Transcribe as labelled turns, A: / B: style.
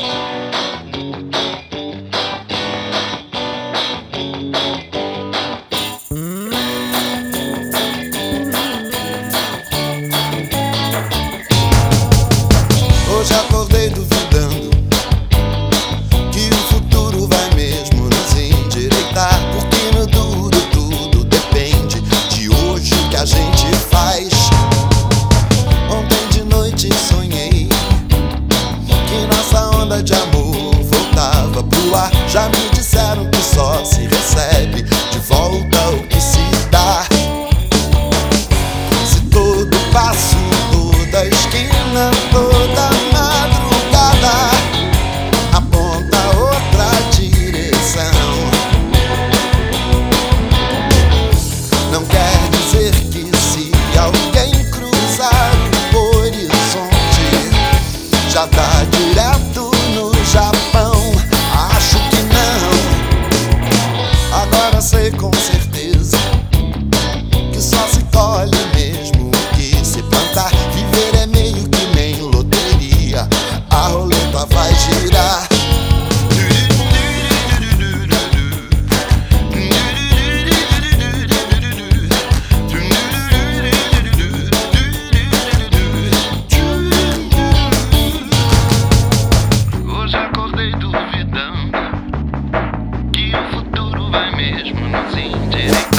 A: Hoje disseram que só se recebe de volta o que se dá. vai girar. Hoje acordei duvidando que o futuro vai mesmo nos indirecer.